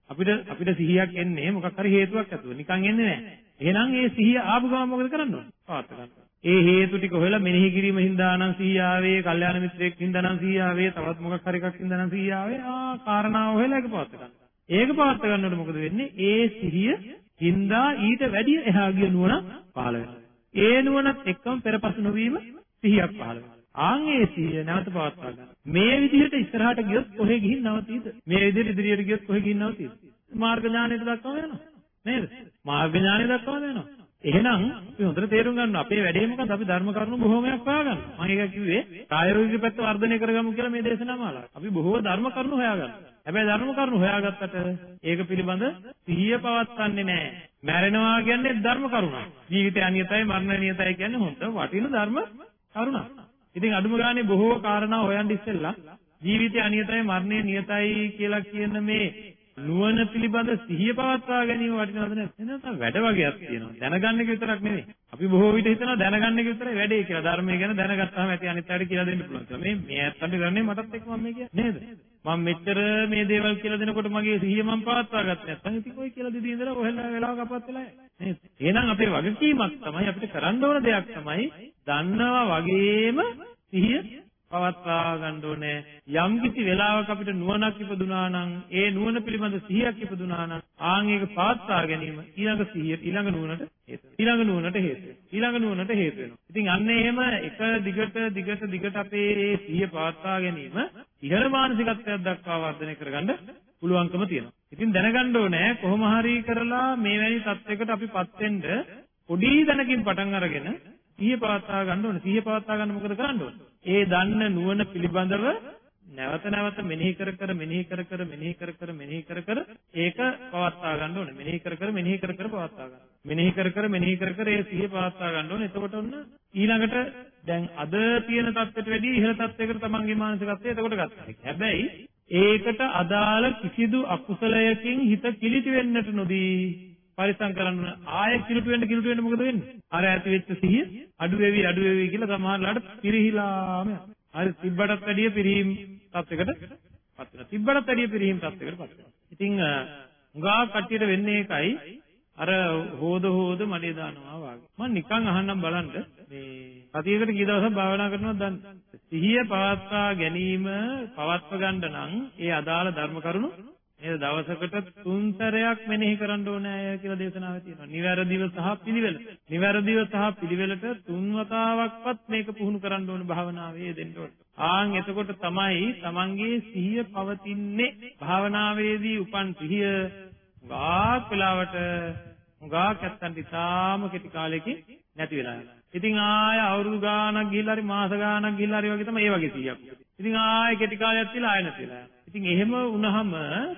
අපිට අපිට සිහියක් එන්නේ මොකක් හරි හේතුවක් ඇතුව. නිකන් එන්නේ නැහැ. එහෙනම් ඒ සිහිය ආපු ගමන් මොකද කරන්න ඕන? පවත්වා ගන්න. ඒ හේතු ටික හොයලා මෙනෙහි කිරීම හින්දා නම් සිහිය ආවේ, කල්යාණ මිත්‍රයෙක් හින්දා නම් සිහිය ආවේ, තවත් මොකක් හරි එකක් හින්දා නම් සිහිය ආවේ. ආ කාරණාව හොයලා ඒක පවත්වා ගන්න. ඒක පවත්වා ගන්නකොට මොකද වෙන්නේ? ඒ සිහිය හින්දා ඊට වැඩිය එහා ගිය නුවණ පහළ වෙනවා. ඒ නුවණත් එක්කම පෙරපසු නොවීම සිහියක් පහළ වෙනවා. ආන් ඒ සිහිය නැවත පවත්වා ගන්න. මේ විදිහට ඉස්සරහට ගියොත් කොහෙ ගිහින් නවතීද? මේ විදිහට ඉදිරියට ගියොත් කොහෙ ගිහින් නවතීද? මාර්ග ඥානයට දක්වාම යනවා. නේද? මාර්ග ඥානය දක්වාම යනවා. එහෙනම් අපි හොඳට තේරුම් ගන්න අපේ වැඩේ මොකද අපි ධර්ම කරුණු බොහෝමයක් හොයාගන්න. මම ඒක කිව්වේ කායරෝගී පැත්ත වර්ධනය කරගමු කියලා මේ දේශනාව මාලාව. අපි බොහෝ ධර්ම කරුණු හොයාගන්න. හැබැයි ධර්ම කරුණු හොයාගත්තට ඒක පිළිබඳ සිහිය පවත්න්නේ නැහැ. මැරෙනවා කියන්නේ ධර්ම කරුණක්. ජීවිතය අනියතයි මරණය නියතයි කියන්නේ හොඳ වටින ධර්ම කරුණක්. ඉතින් අඩුම ගානේ බොහෝ කාරණා හොයන්න ඉස්සෙල්ලා ජීවිතය අනියතයි මරණය නියතයි කියලා කියන මේ නුවණ පිළිබඳ සිහිය පවත්වා ගැනීම වටිනවද නැත්නම් නැත්නම් වැඩ වගේක් තියෙනවා. දැනගන්න එක විතරක් නෙමෙයි. අපි බොහෝ විට හිතනවා දැනගන්න එක විතරයි වැඩේ කියලා. ධර්මය ගැන දැනගත්තාම ඇති අනිත් අයට කියලා දෙන්න පුළුවන් කියලා. මේ මේ ඇත්තට කරන්නේ මටත් එක්ක මම මේ කියන්නේ නේද? මම මෙච්චර මේ දේවල් කියලා දෙනකොට මගේ සිහිය මම පවත්වා ගත්තේ නැත්නම් ඉතින් කොයි කියලා දෙදී ඉඳලා ඔහෙලා වෙලාවක අපත් වෙලා නේද? එහෙනම් අපේ වගකීමක් තමයි අපිට කරන්න ඕන දෙයක් තමයි දන්නවා වගේම සිහිය පවත්වා ගන්න ඕනේ. යම් කිසි වෙලාවක අපිට නුවණක් ඉපදුනා නම් ඒ නුවණ පිළිබඳ සිහියක් ඉපදුනා නම් ආන් ඒක පවත්වා ගැනීම ඊළඟ සිහිය ඊළඟ නුවණට හේතු ඊළඟ නුවණට හේතු ඊළඟ නුවණට හේතු වෙනවා. ඉතින් අන්න එහෙම එක දිගට දිගට දිගට අපේ මේ සිහිය පවත්වා ගැනීම ඉහළ මානසිකත්වයක් දක්වා වර්ධනය කරගන්න පුළුවන්කම තියෙනවා. ඉතින් දැනගන්න ඕනේ කොහොම හරි කරලා මේ වැනි තත්යකට අපිපත් වෙන්න පොඩි දැනකින් පටන් අරගෙන සිහිය පවත්වා ගන්න ඕනේ. සිහිය පවත්වා ගන්න මොකද කරන්න ඕනේ? ඒ දන්න නුවණ පිළිබඳව නැවත නැවත මෙනෙහි කර කර මෙනෙහි කර කර මෙනෙහි කර කර මෙනෙහි කර කර ඒක පවත්වා ගන්න ඕනේ. මෙනෙහි කර කර මෙනෙහි කර කර පවත්වා ගන්න. මෙනෙහි කර කර මෙනෙහි කර කර ඒ සිහිය පවත්වා ගන්න ඕනේ. එතකොට ඔන්න ඊළඟට දැන් අද තියෙන තත්ත්වයට වැඩිය ඉහළ තත්ත්වයකට තමන්ගේ මානසිකත්වය එතකොට ගත්තා. හැබැයි ඒකට අදාළ කිසිදු අකුසලයකින් හිත කිලිටි වෙන්නට නොදී පරිස්සම් කරන්න ආයෙ කිලුට වෙන්න කිලුට වෙන්න මොකද වෙන්නේ? අර ඇති වෙච්ච සිහිය අඩු වෙවි අඩු වෙවි කියලා සමහරලාට පිරිහිලාම යනවා. හරි තිබ්බටත් වැඩිය පිරිහීම් තත්යකට පත් වෙනවා. තිබ්බටත් වැඩිය පිරිහීම් තත්යකට පත් වෙනවා. ඉතින් උගා කට්ටියට වෙන්නේ ඒකයි අර හොද හොද මඩේ දානවා වගේ. මම නිකන් අහන්නම් බලන්න මේ සතියකට කී දවසක් භාවනා කරනවද දන්නේ? සිහිය පවත්වා ගැනීම පවත්ව ගන්න නම් ඒ අදාළ ධර්ම කරුණු නේද දවසකට තුන් සැරයක් මෙනෙහි කරන්න ඕනේ කියලා දේශනාවේ තියෙනවා. නිවැරදිව සහ පිළිවෙල. නිවැරදිව සහ පිළිවෙලට තුන් වතාවක්වත් මේක පුහුණු කරන්න ඕනේ භාවනාවේ දෙන්න ඕනේ. ආන් එතකොට තමයි තමන්ගේ සිහිය පවතින්නේ භාවනාවේදී උපන් සිහිය ගාක් වෙලාවට ගාක් ඇත්තන්ට ඉතාම කෙටි කාලෙකින් නැති වෙලා යනවා. ඉතින් ආය අවුරුදු ගාණක් ගිහිල්ලා හරි මාස ගාණක් ගිහිල්ලා හරි වගේ තමයි ඒ වගේ සිහියක්. ඉතින් ආය කෙටි කාලයක් තියලා ආය නැති වෙලා යනවා. ඉතින් එහෙම වුණාම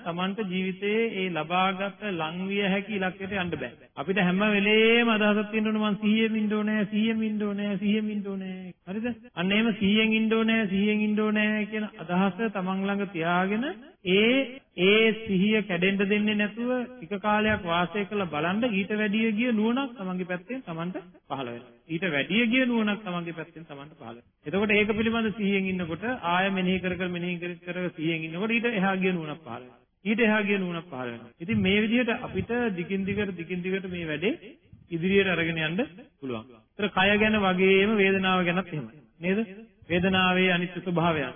Tamanta ජීවිතයේ ඒ ලබාගත් ලංවිය හැකි ඉලක්කයට යන්න බෑ. අපිට හැම වෙලේම අදහසක් තියෙන්න ඕනේ මං 100ෙන් ඉන්න ඕනේ 100ෙන් ඉන්න ඕනේ 100ෙන් ඉන්න ඕනේ. හරිද? අන්න එහෙම 100ෙන් ඉන්න ඕනේ 100ෙන් ඉන්න ඕනේ කියන අදහස Taman ළඟ තියාගෙන ඒ ඒ සිහිය කැඩෙන්න දෙන්නේ නැතුව ටික කාලයක් වාසය කරලා බලන්න ඊට වැඩිය ගිය නුවණක් තමන්ගේ පැත්තෙන් තමන්ට පහළ වෙනවා. ඊට වැඩිය ගිය නුවණක් තමන්ගේ පැත්තෙන් තමන්ට පහළ වෙනවා. එතකොට ඒක පිළිබඳ සිහියෙන් ඉන්නකොට ආය මෙනෙහි කර කර මෙනෙහි කර කර සිහියෙන් ඉන්නකොට ඊට එහා ගිය නුවණක් පහළ වෙනවා. ඊට එහා ගිය නුවණක් පහළ වෙනවා. ඉතින් මේ විදිහට අපිට දිගින් දිගට දිගින් දිගට මේ වැඩේ ඉදිරියට අරගෙන යන්න පුළුවන්. ඒතර කය ගැන වගේම වේදනාව ගැනත් එහෙමයි. නේද? වේදනාවේ අනිත්‍ය ස්වභාවයන්.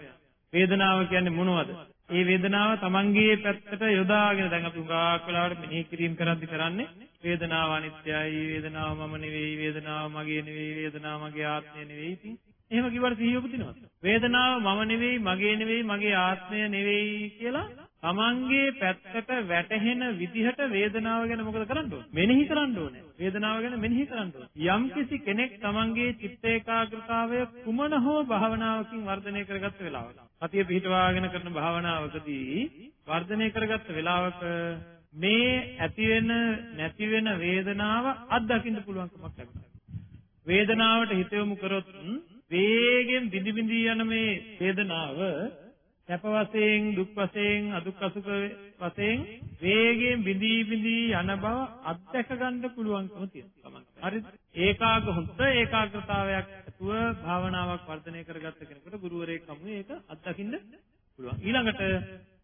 වේදනාව කියන්නේ මොනවද? ඒ වේදනාව තමන්ගේ පැත්තට යොදාගෙන දැන් අපි උගාක් වෙලාවට මෙනෙහි කිරීම කරද්දි කරන්නේ වේදනාව අනිත්‍යයි වේදනාව මම නෙවෙයි වේදනාව මගේ නෙවෙයි වේදනාව මගේ ආත්මය නෙවෙයි ඉතින් එහෙම කිව්වට සිහිය උපදිනවද වේදනාව මම නෙවෙයි මගේ නෙවෙයි මගේ ආත්මය නෙවෙයි කියලා තමන්ගේ පැත්තට වැටහෙන විදිහට වේදනාව ගැන මොකද කරන්න ඕනේ? මෙනෙහි කරන්න ඕනේ. වේදනාව ගැන මෙනෙහි කරන්න ඕනේ. යම්කිසි කෙනෙක් තමන්ගේ චිත්ත ඒකාග්‍රතාවය කුමන හෝ භාවනාවකින් වර්ධනය කරගත්ත වෙලාවක. සතිය පිහිටවාගෙන කරන භාවනාවකදී වර්ධනය කරගත්ත වෙලාවක මේ ඇති වෙන නැති වෙන වේදනාව අත්දකින්න පුළුවන්කමක් ලැබෙනවා. වේදනාවට හිත යොමු කරොත් වේගෙන් බිඳි බිඳි යන මේ වේදනාව සැප වශයෙන් දුක් වශයෙන් අදුක් අසුක වශයෙන් වේගයෙන් බිඳී බිඳී යන බව අත්දැක ගන්න පුළුවන්කම තියෙනවා. හරිද? ඒකාග හොඳ ඒකාග්‍රතාවයක් ඇතුව භාවනාවක් වර්ධනය කරගත්ත කෙනෙකුට ගුරුවරයෙක් හමුවේ ඒක අත්දකින්න පුළුවන්. ඊළඟට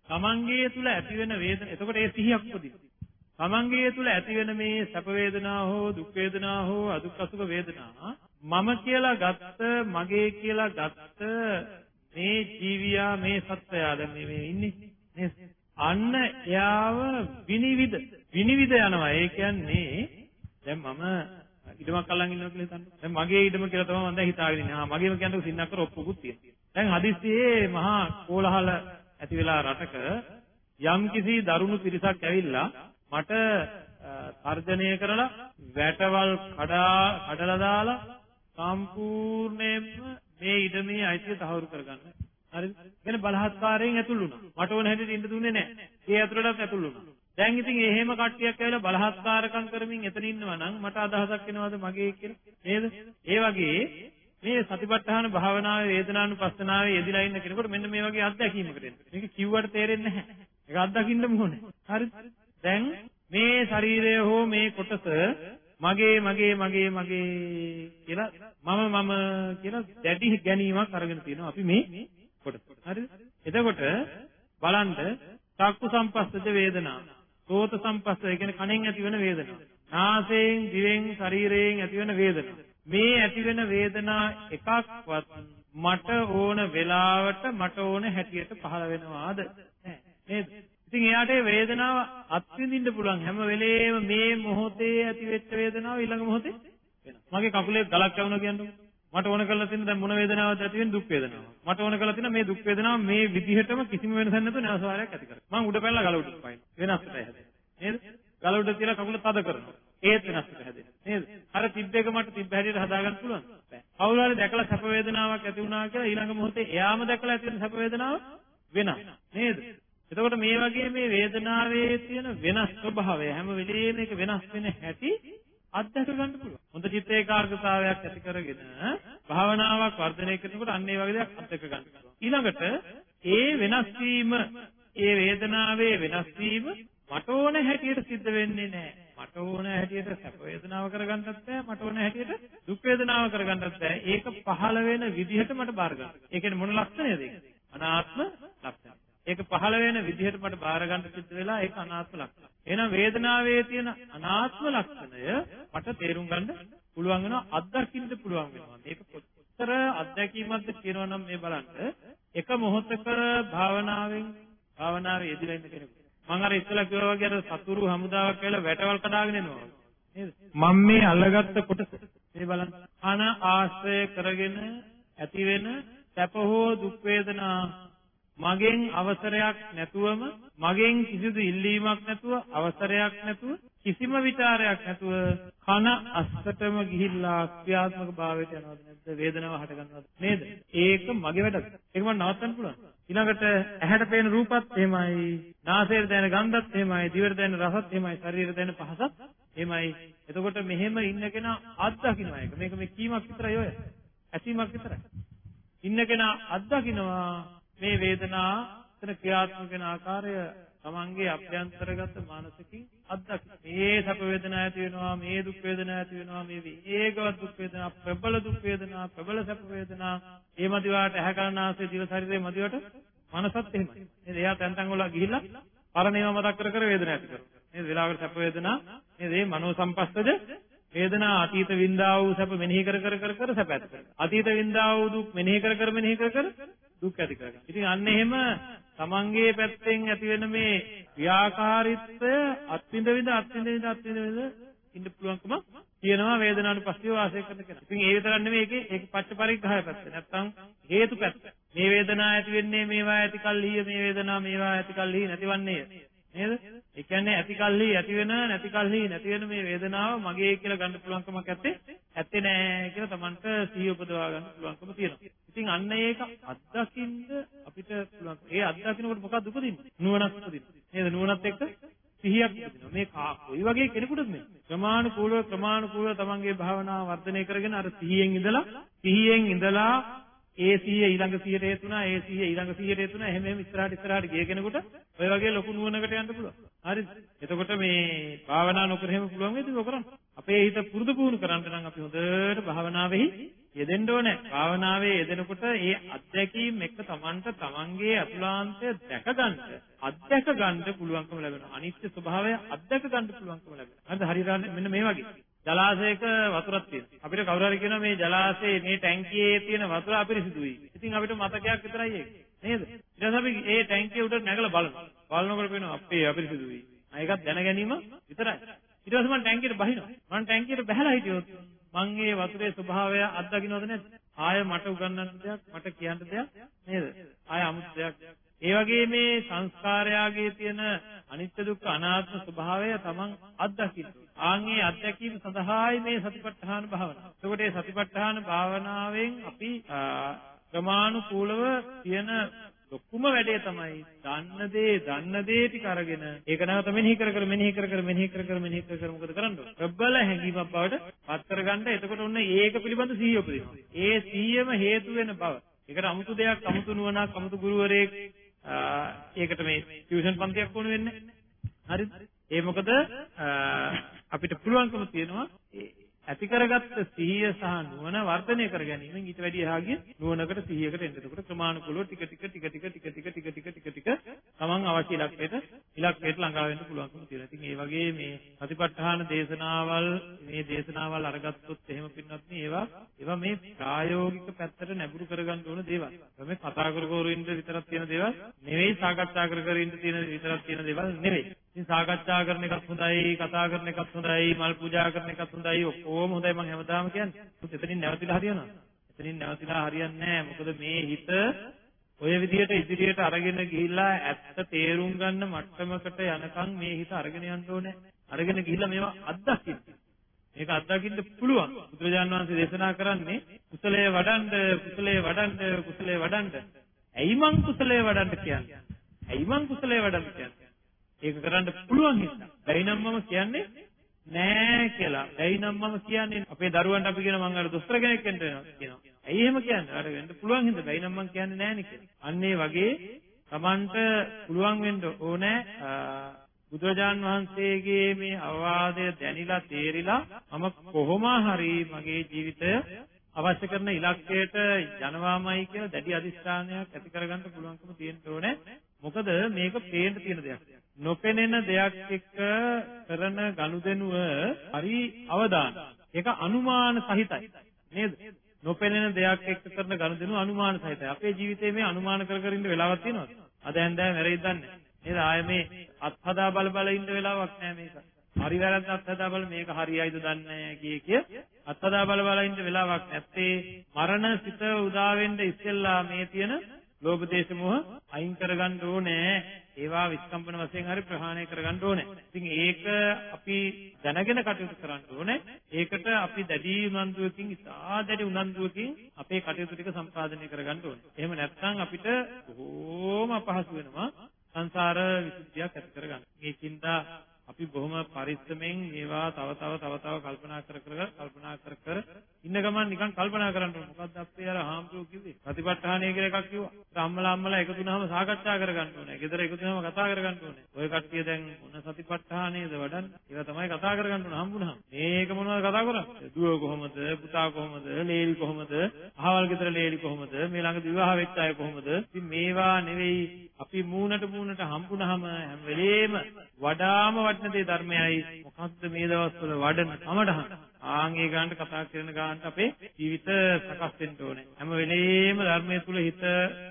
තමන්ගේ තුල ඇති වෙන වේදන එතකොට ඒ සිහියක් උපදිනවා. තමන්ගේ තුල ඇති වෙන මේ සැප වේදනා හෝ දුක් වේදනා හෝ අදුක් අසුක වේදනා මම කියලා ගත්ත මගේ කියලා ගත්ත මේ ජීවියා මේ සත්වයා දැන් මේ මේ ඉන්නේ නේද? අන්න එයාව විනිවිද විනිවිද යනවා. ඒ කියන්නේ දැන් මම ඉඩමක් අල්ලන් ඉන්නවා කියලා හිතන්න. දැන් මගේ ඉඩම කියලා තමයි මම දැන් හිතාගෙන ඉන්නේ. ආ මගේම කියනකොට සින්නක්කර ඔප්පුකුත් තියෙනවා. දැන් හදිස්සියේ මහා කෝලහල ඇති වෙලා රටක යම්කිසි දරුණු පිරිසක් ඇවිල්ලා මට තර්ජනය කරලා වැටවල් කඩා කඩලා දාලා සම්පූර්ණයෙන්ම මේ ඉඩමේ අයිතිය තහවුරු කරගන්න. හරිද? කියන්නේ බලහත්කාරයෙන් ඇතුල් වුණා. මට ඕන හැටියට ඉන්න දුන්නේ නැහැ. ඒ ඇතුළටත් ඇතුල් වුණා. දැන් ඉතින් එහෙම කට්ටියක් ඇවිල්ලා බලහත්කාරකම් කරමින් එතන ඉන්නවා නම් මට අදහසක් එනවාද මගේ කියලා? නේද? ඒ වගේ මේ සතිපට්ඨාන භාවනාවේ වේදනානුපස්සනාවේ යෙදিলা ඉන්න කෙනෙකුට මෙන්න මේ වගේ අත්දැකීමකට එන්න. මේක කිව්වට තේරෙන්නේ නැහැ. ඒක අත්දකින්නම ඕනේ. හරිද? දැන් මේ ශරීරය හෝ මේ කොටස මගේ මගේ මගේ මගේ කියලා මම මම කියලා දැඩි ගැනීමක් අරගෙන තියෙනවා අපි මේ කොටස. හරිද? එතකොට බලන්න චක්කු සම්පස්සජ වේදනා, සෝත සම්පස්ස ඒ කියන්නේ කනෙන් ඇතිවන වේදනා, නාසයෙන්, දිවෙන්, ශරීරයෙන් ඇතිවන වේදනා. මේ ඇතිවෙන වේදනා එකක්වත් මට ඕන වෙලාවට මට ඕන හැටියට පහළ වෙනවාද? නේද? ඉතින් එයාට ඒ වේදනාව අත්විඳින්න පුළුවන් හැම වෙලේම මේ මොහොතේ ඇති වෙච්ච වේදනාව ඊළඟ මොහොතේ වෙනවා. මගේ කකුලේ ගලක් කවුනා කියන්නේ මට ඕන කරලා තියෙන දැන් මොන වේදනාවක්ද ඇති වෙන්නේ දුක් වේදනාව. මට ඕන කරලා තියෙන මේ දුක් වේදනාව මේ විදිහටම කිසිම වෙනසක් නැතුව නැවසාරයක් ඇති කරගන්න. මම උඩ පැනලා ගල උඩට පයින්. වෙනස්කට හැදෙන්නේ. නේද? ගල උඩ තියලා කකුල තද කරනවා. ඒත් වෙනස්කට හැදෙන්නේ. නේද? අර තිබ්බ එක මට තිබ්බ හැටියට හදාගන්න පුළුවන්. බෑ. කවුරු හරි දැකලා සැප වේදනාවක් ඇති වුණා කියලා ඊළඟ මොහොතේ එයාම දැකලා ඇති වෙන සැප වේදනාව වෙනස්. නේද? එතකොට මේ වගේ මේ වේදනාවේ තියෙන වෙනස් ස්වභාවය හැම වෙලෙම මේක වෙනස් වෙන හැටි අත්දැක ගන්න පුළුවන්. හොඳ චිත්ත ඒකාග්‍රතාවයක් ඇති කරගෙන භාවනාවක් වර්ධනය කරනකොට අන්න ඒ වගේ දෙයක් අත්දැක ගන්න පුළුවන්. ඊළඟට ඒ වෙනස් වීම, ඒ වේදනාවේ වෙනස් වීම මට ඕන හැටියට සිද්ධ වෙන්නේ නැහැ. මට ඕන හැටියට සැප වේදනාව කරගන්නත් බෑ මට ඕන හැටියට දුක් වේදනාව කරගන්නත් බෑ ඒක පහළ වෙන විදිහට මට බාර ගන්න. ඒ කියන්නේ මොන ලක්ෂණයද ඒක? අනාත්ම ලක්ෂණය. ඒක පහළ වෙන විදිහට මට බාර ගන්න සිද්ධ වෙලා ඒක අනාත්ම ලක්ෂණය. එහෙනම් වේදනාවේ තියෙන අනාත්ම ලක්ෂණය මට තේරුම් ගන්න පුළුවන් වෙනවා අත්දකින්න පුළුවන් වෙනවා. මේක කොච්චර අත්දැකීමක්ද කියනවා නම් මේ බලන්න එක මොහොතක භාවනාවෙන් භාවනාවේ යෙදලා ඉන්න කෙනෙකුට මම අර ඉස්සලා කිව්වා වගේ අර සතුරු හමුදාවක් කියලා වැටවල් කඩාගෙන එනවා. නේද? මම මේ අල්ලගත්ත කොටස මේ බලන්න. අන ආශ්‍රය කරගෙන ඇති වෙන සැප හෝ දුක් වේදනා මගෙන් අවසරයක් නැතුවම මගෙන් කිසිදු ඉල්ලීමක් නැතුව අවසරයක් නැතුව කිසිම විචාරයක් නැතුව කන අස්සටම ගිහිල්ලා ක්‍රියාත්මක භාවයට යනවද නැද්ද? වේදනාව හට ගන්නවද නේද? ඒක මගේ වැඩක්. ඒක මම නවත්තන්න පුළුවන්. ඊළඟට ඇහැට පේන රූපත් එහෙමයි නාසයට දැනෙන ගන්ධත් එහෙමයි දිවට දැනෙන රසත් එහෙමයි ශරීරයට දැනෙන පහසත් එහෙමයි. එතකොට මෙහෙම ඉන්න කෙනා අත්දකින්නවා ඒක. මේක මේ කීමක් විතරයි ඔය. ඇසීමක් විතරයි. ඉන්න කෙනා අත්දකින්නවා. මේ වේදනා තන ක්‍රියාත්මක වෙන ආකාරය තමන්ගේ අභ්‍යන්තරගත මානසිකින් අත්දකින්න. මේ සැප වේදනා ඇති වෙනවා, මේ දුක් වේදනා ඇති වෙනවා, මේ වේගවත් දුක් වේදනා, ප්‍රබල දුක් වේදනා, ප්‍රබල සැප වේදනා, ඒ මදිවාට ඇහැ කරනාසේ දිව ශරීරයේ මදිවට මනසත් එහෙමයි. නේද? එයා තැන් තැන් වල ගිහිල්ලා පරණේව මතක් කර කර වේදනා ඇති කරනවා. නේද? වෙලාවකට සැප වේදනා, නේද? මේ මනෝ සම්පස්සද වේදනා අතීත වින්දා වූ සැප මෙනෙහි කර කර කර කර සැප ඇති කරගන්න. අතීත වින්දා වූ දුක් මෙනෙහි කර කර මෙනෙහි කර කර දුක් ඇති කරගන්න. ඉතින් අන්න එහෙම තමන්ගේ පැත්තෙන් ඇති වෙන මේ ව්‍යාකාරීත්වය අත්විඳ විඳ අත්විඳ විඳ අත්විඳ විඳ ඉන්න පුළුවන්කම තියෙනවා වේදනානුපස්සීව වාසය කරන කෙනා. ඉතින් ඒ විතරක් නෙමෙයි ඒකේ ඒක පච්ච පරිග්‍රහය පැත්ත. නැත්තම් හේතු පැත්ත. මේ වේදනාව ඇති වෙන්නේ මේවා ඇති කල්හි මේ වේදනාව මේවා ඇති කල්හි නැතිවන්නේ. නේද? ඒ කියන්නේ ඇති කල්හි ඇති වෙන නැති කල්හි නැති වෙන මේ වේදනාව මගේ කියලා ගන්න පුළුවන්කමක් ඇත්තේ ඇත්තේ නෑ කියලා Tamanට සිහිය උපදවා ගන්න පුළුවන්කම තියෙනවා. ඉතින් අන්න ඒක අත්දකින්න අපිට පුළුවන්. ඒ අත්දකින්නකොට මොකක්ද උපදින්නේ? නුවණක් උපදිනවා. නේද? නුවණත් එක්ක සිහියක් උපදිනවා. මේ කොයි වගේ කෙනෙකුටද මේ? ක්‍රමානුකූලව ක්‍රමානුකූලව තමන්ගේ භාවනාව වර්ධනය කරගෙන අර සිහියෙන් ඉඳලා සිහියෙන් ඉඳලා ඒ සිහිය ඊළඟ සිහියට හේතුණා ඒ සිහිය ඊළඟ සිහියට හේතුණා එහෙම එහෙම ඉස්සරහට ඉස්සරහට ගිය කෙනෙකුට ඔය වගේ ලොකු නුවණකට යන්න පුළුවන්. හරිද? එතකොට මේ භාවනා නොකර එහෙම පුළුවන් වේද ඒක කරන්න? අපේ හිත පුරුදු පුහුණු කරන්න නම් අපි හොඳට භාවනාවෙහි යෙදෙන්න ඕනේ. භාවනාවේ යෙදෙනකොට ඒ අත්දැකීම් එක්ක Tamanට Tamanගේ අතුලාන්තය දැක ගන්න, අත්දැක ගන්න පුළුවන්කම ලැබෙනවා. අනිත්‍ය ස්වභාවය අත්දැක ගන්න පුළුවන්කම ලැබෙනවා. හරිද? හරියට මෙන්න මේ වගේ. ජලාශයක වතුරක් තියෙනවා. අපිට කවුරු හරි කියනවා මේ ජලාශයේ මේ ටැංකියේ තියෙන වතුර අපිරිසිදුයි. ඉතින් අපිට මතකයක් විතරයි ඒක. නේද? ඊට පස්සේ අපි ඒ ටැංකිය උඩට නැගලා බලනවා. බලනකොට පේනවා අපේ අපිරිසිදුයි. ඒකත් දැන ගැනීම විතරයි. ඊට පස්සේ මම ටැංකියට බහිනවා. මම ටැංකියට බහලා හිටියොත් මං මේ වතුරේ ස්වභාවය අත්දකින්නවද නැද්ද? ආය මට උගන්වන්න දෙයක්, මට කියන්න දෙයක් නේද? ආය අමුතු දෙයක්. ඒ වගේ මේ සංස්කාරයාගේ තියෙන අනිත්‍ය දුක්ඛ අනාත්ම ස්වභාවය තමන් අත්දකින්න. ආන්ගේ අත්දැකීම සඳහායි මේ සතිපට්ඨාන භාවනාව. එතකොට මේ සතිපට්ඨාන භාවනාවෙන් අපි ක්‍රමානුකූලව තියෙන ලොකුම වැඩේ තමයි දන්න දේ දන්න දේ ටික අරගෙන ඒක නැවත මෙනෙහි කර කර මෙනෙහි කර කර මෙනෙහි කර කර මෙනෙහි කර කර මොකද කරන්නේ? ප්‍රබල හැඟීමක් බවට පත් කරගන්න. එතකොට ඔන්න ඒක පිළිබඳ සිහිය උපදිනවා. ඒ සිහියම හේතු වෙන බව. ඒකට 아무තු දෙයක් 아무තු නුවණක් 아무තු ගුරුවරයෙක් ඒකට මේ ටියුෂන් පන්තියක් වුණ වෙන්නේ. හරිද? ඒ මොකද අපිට පුළුවන්කම තියෙනවා ඇති කරගත්ත සිහිය සහ නුවණ වර්ධනය කර ගැනීමෙන් ඊට වැඩි එහා ගිය නුවණකට සිහියකට එන්න. එතකොට ක්‍රමානුකූලව ටික ටික ටික ටික ටික ටික ටික ටික ටික ටික තමන් අවශ්‍ය ඉලක්කයට ඉලක්කයට ළඟා වෙන්න පුළුවන්කම තියෙනවා. ඉතින් ඒ වගේ මේ සතිපට්ඨාන දේශනාවල් මේ දේශනාවල් අරගත්තොත් එහෙම පින්නත් ඒවා ඒවා මේ ප්‍රායෝගික පැත්තට නැඹුරු කරගන්න ඕන දේවල්. මේ කතා කර කර ඉන්න විතරක් තියෙන දේවල් නෙවෙයි සාකච්ඡා කර කර ඉන්න තියෙන විතරක් තියෙන දේවල් නෙවෙයි. ඉතින් සාකච්ඡා කරන එකත් හොඳයි, කතා කරන එකත් හොඳයි, මල් පූජා කරන එකත් හොඳයි, ඔක්කොම හොඳයි මම හැමදාම කියන්නේ. එතනින් නැවතිලා හරියනවා. එතනින් නැවතිලා හරියන්නේ නැහැ. මොකද මේ හිත ඔය විදිහට ඉදිරියට අරගෙන ගිහිල්ලා ඇත්ත තේරුම් ගන්න මට්ටමකට යනකම් මේ හිත අරගෙන යන්න ඕනේ. අරගෙන ගිහිල්ලා මේවා අත්දකින්න. මේක අත්දකින්න පුළුවන්. බුදුරජාණන් වහන්සේ දේශනා කරන්නේ කුසලයේ වඩන්න, කුසලයේ වඩන්න, කුසලයේ වඩන්න. ඇයි මං කුසලයේ වඩන්න කියන්නේ? ඇයි මං කුසලයේ වඩන්න කියන්නේ? ඒක කරන්න පුළුවන් හින්දා. බැරි නම් මම කියන්නේ නෑ කියලා. බැරි නම් මම කියන්නේ අපේ දරුවන්ට අපි කියන මං අර දොස්තර කෙනෙක් වෙන්න වෙනවා කියනවා. ඇයි එහෙම කියන්නේ? අර වෙන්න පුළුවන් හින්දා. බැරි නම් මං කියන්නේ නෑනේ කියලා. අන්න ඒ වගේ Tamanට පුළුවන් වෙන්න ඕනේ බුදුරජාන් වහන්සේගේ මේ අවවාදය දැනිලා තේරිලා මම කොහොම හරි මගේ ජීවිතය අවශ්‍ය කරන ඉලක්කයට යනවාමයි කියලා දැඩි අදිස්ථානයක් ඇති කරගන්න පුළුවන්කම තියෙන්න ඕනේ. මොකද මේක පේන්න තියෙන දෙයක්. නොපෙනෙන දෙයක් එක්ක කරන ගනුදෙනුව හරි අවදාන. ඒක අනුමාන සහිතයි. නේද? නොපෙනෙන දෙයක් එක්ක කරන ගනුදෙනුව අනුමාන සහිතයි. අපේ ජීවිතේ මේ අනුමාන කර කර ඉන්න වෙලාවක් තියෙනවද? අද හැන්දෑව මැරෙයිද දන්නේ නේද? ආයේ මේ අත්හදා බල බල ඉන්න වෙලාවක් නෑ මේක. හරි වැරද්ද අත්හදා බල මේක හරියයිද දන්නේ නෑ කිය කිය අත්හදා බල බල ඉන්න වෙලාවක් නැත්තේ මරණ සිත උදා වෙන්න ඉස්සෙල්ලා මේ තියෙන ලෝභ දේශ මොහ අයින් කරගන්න ඕනේ. ඒවා විස්කම්පන වශයෙන් හරි ප්‍රහාණය කරගන්න ඕනේ. ඉතින් ඒක අපි දැනගෙන කටයුතු කරන්න ඕනේ. ඒකට අපි දැඩි උනන්දුවකින් ඉතා දැඩි උනන්දුවකින් අපේ කටයුතු ටික සම්පාදනය කරගන්න ඕනේ. එහෙම නැත්නම් අපිට බොහෝම අපහසු වෙනවා සංසාර විසුද්ධියක් ඇති කරගන්න. මේකින්ද අපි බොහොම පරිස්සමෙන් මේවා තව තව තව තව කල්පනා කර කර කල්පනා කර කර ඉන්න ගමන් නිකන් කල්පනා කරන්න ඕන. මොකද්ද අපේ අර හාමුදුරුවෝ කිව්වේ? ප්‍රතිපත්තහණය කියලා එකක් කිව්වා. අම්මලා අම්මලා එකතු වුණාම සාකච්ඡා කරගන්න ඕනේ. ගෙදර එකතු වුණාම කතා කරගන්න ඕනේ. ඔය කට්ටිය දැන් මොන සතිපත්තහණේද වඩන්නේ? ඒවා තමයි කතා කරගන්න ඕන හම්බුනහම. මේක මොනවද කතා කරන්නේ? දුව කොහොමද? පුතා කොහොමද? ලේලි කොහොමද? අහවල් ගෙදර ලේලි කොහොමද? මේ ළඟ විවාහ වෙච්ච අය කොහොමද? ඉතින් මේවා නෙවෙයි අපි මූණට මූණට හම්බුනහම හැම වෙලේම වඩාම වටින දේ ධර්මයයි. මොකද්ද මේ දවස්වල වඩන කමඩහන්? ආන් ඒ ගානට කතා කරන ගානට අපේ ජීවිත සකස් වෙන්න ඕනේ. හැම වෙලේම ධර්මයේ තුල හිත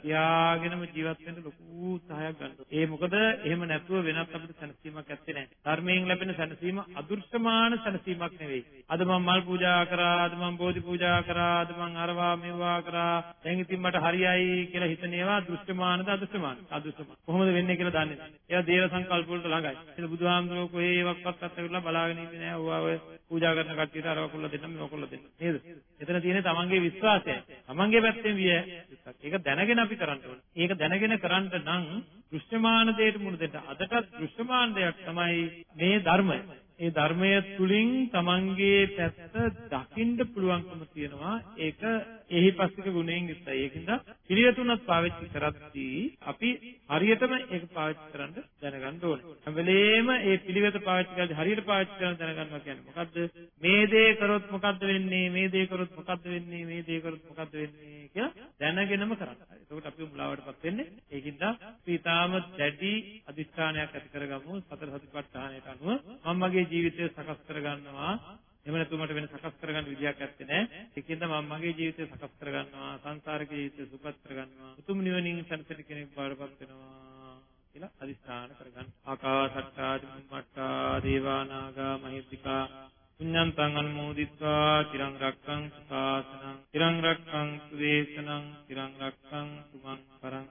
තියාගෙනම ජීවත් වෙන්න ලොකු උත්සාහයක් ගන්න ඕනේ. ඒ මොකද එහෙම නැතුව වෙනත් අපිට සැනසීමක් ඇත්තේ නැහැ. ධර්මයෙන් ලැබෙන සැනසීම අදෘශ්‍යමාන සැනසීමක් නෙවෙයි. අද මම මල් පූජා කරා, අද මම බෝධි පූජා කරා, අද මම අරවා මෙවවා කරා. දැන් ඉතින් මට හරියයි කියලා හිතන ඒවා දෘශ්‍යමානද අදෘශ්‍යමානද? අදෘශ්‍යමාන. කොහොමද වෙන්නේ කියලා දන්නේ නැහැ. ඒවා දේව සංකල්ප වලට ළඟයි. ඒක බුදුහාමුදුරුවෝ කොහේ ඒවක්වත් අත්හැරලා බලාගෙන ඉන්නේ නැහැ. ඕවා ඔය පූජා කරන කට්ටියට අරව කොල්ල දෙන්න මේව කොල්ල දෙන්න. නේද? එතන තියෙන්නේ තමන්ගේ විශ්වාසය. තමන්ගේ පැත්තෙන් විය ඒක දැනගෙන අපි කරන්න ඕනේ. ඒක දැනගෙන කරන්න නම් දෘශ්‍යමාන දෙයට මුණ දෙන්න. අදටත් දෘශ්‍යමාන දෙයක් තමයි මේ ධර්මය. ඒ ධර්මය තුලින් තමන්ගේ පැත්ත දකින්න පුළුවන්කම තියෙනවා. ඒක එහිපස්සික ගුණයෙන් යුක්තයි. ඒකින්ද පිළිවෙතුනත් පාවිච්චි කරද්දී අපි හරියටම ඒක පාවිච්චි කරන්න දැනගන්න ඕනේ. හැම වෙලේම මේ පිළිවෙත පාවිච්චි කරද්දී හරියට පාවිච්චි කරන්න දැනගන්නවා කියන්නේ මොකද්ද? මේ දේ කරොත් මොකද්ද වෙන්නේ? මේ දේ කරොත් මොකද්ද වෙන්නේ? මේ දේ කරොත් මොකද්ද වෙන්නේ කියලා දැනගෙනම කරන්න. එතකොට අපි මුලාවටපත් වෙන්නේ. ඒකින්ද අපි ඊටාම දැඩි අදිස්ථානයක් ඇති කරගමු. සතර සතිපට්ඨානයට අනුව මම මගේ මගේ ජීවිතය සකස් කරගන්නවා. එහෙම නැතු මට වෙන සකස් කරගන්න විදියක් නැත්තේ නෑ. ඒකෙන්ද මම මගේ ජීවිතය සකස් කරගන්නවා. සංසාරික ජීවිතය සුපත් කරගන්නවා. උතුම් නිවනින් සැනසෙන කෙනෙක් බවටපත් වෙනවා. කියලා අදිස්ථාන කරගන්න. ආකාසට්ටා චුම්මට්ටා දේවානාගා මහිත්‍තිකා පුඤ්ඤන්තං අනුමෝදිත්වා තිරං රක්ඛං සාසනං තිරං රක්ඛං සුදේශනං තිරං රක්ඛං සුමන් පරං